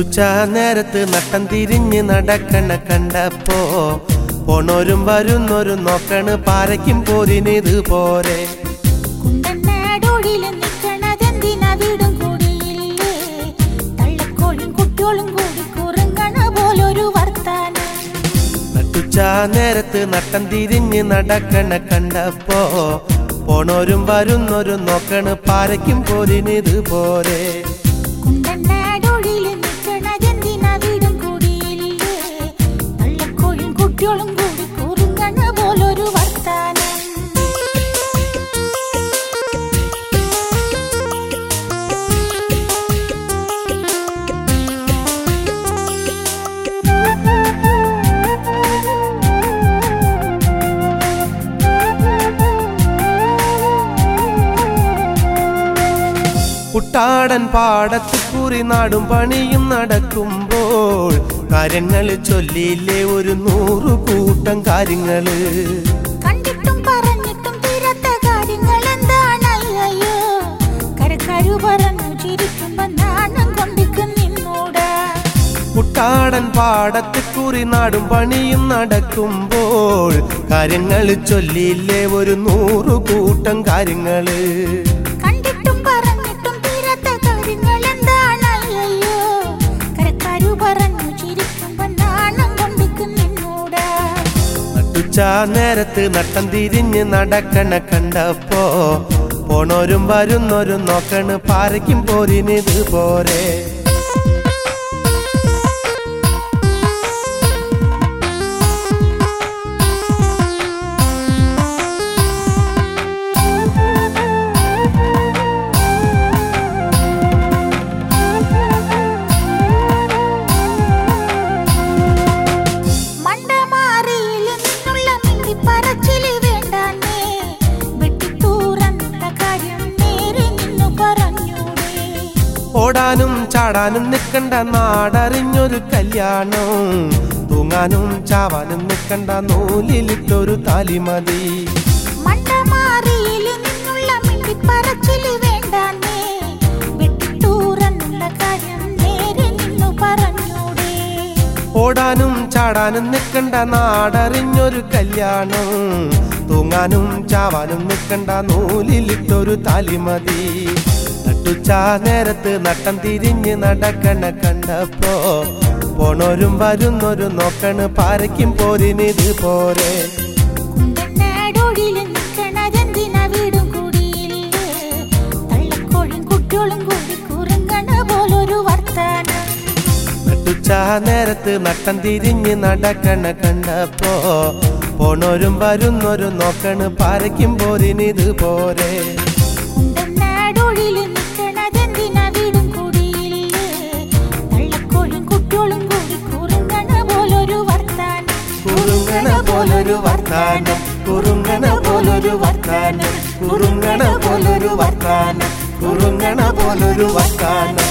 നട്ടുച്ച നേരത്ത് നട്ടം തിരിഞ്ഞ് നടക്കണ കണ്ടപ്പോ പോണോരും വരുന്നോരും നോക്കണ് പാരയ്ക്കും പോരിനിത് പോരെ. നേരത്ത് നട്ടം തിരിഞ്ഞ് നടക്കണ കണ്ടപ്പോ പോണോരും വരുന്നോരും നോക്കണ് പാരയ്ക്കും പോരിനിത് പോരെ. കുട്ടാടൻ പാടത്ത് കുറി നാടും പണിയും നടക്കുമ്പോൾ കാര്യങ്ങൾ ചൊല്ലിയില്ലേ ഒരു നൂറു കൂട്ടം കാര്യങ്ങൾ കണ്ടിട്ടും പറഞ്ഞിട്ടും തീരാത്ത കാര്യങ്ങൾ എന്താണ് അയ്യോ കരക്കാരു പറഞ്ഞു ചിരിക്കുമ്പോ നാണം കൊണ്ടിക്ക് നിന്നൂടാ. കുട്ടാടൻ പാടത്ത് കുറി നാടും പണിയും നടക്കുമ്പോൾ കാര്യങ്ങൾ ചൊല്ലിയില്ലേ ഒരു നൂറു കൂട്ടം കാര്യങ്ങൾ നേരത്ത് നട്ടം തിരിഞ്ഞ് നടക്കണ കണ്ടപ്പോ പോണോരും വരുന്നോരും നോക്കണ് പാരയ്ക്കും പോരിനിത് പോരെ. ഓടാനും ചാടാനും നിൽക്കണ്ട നാടറിഞ്ഞൊരു കല്യാണം. തൂങ്ങാനും ചാവാനും നിൽക്കണ്ട നൂലിലിട്ടൊരു താലിമതി. ഓടാനും ചാടാനും നിൽക്കണ്ട നാടറിഞ്ഞൊരു കല്യാണം. തൂങ്ങാനും ചാവാനും നിൽക്കണ്ട നൂലിലിട്ടൊരു താലിമതി. നട്ടുച്ച നേരത്ത് നട്ടം തിരിഞ്ഞ് നടക്കണ കണ്ടപ്പോ പോണോരും വരുന്നൊരു നോക്കണ് പാരയ്ക്കും പോരിനിത് പോരെ. നേരത്ത് നട്ടം തിരിഞ്ഞ് നടക്കണ കണ്ടപ്പോ പോണോരും വരുന്നൊരു നോക്കണ് പാരയ്ക്കും പോരിനിത് പോരെ. കുണ്ടനാടോടിൽ വർത്താനം. കുറുങ്ങണ പോലൊരു വർത്താനം. കുറുങ്ങണ പോലൊരു വർത്താനം. കുറുങ്ങണ പോലൊരു വർത്താനം.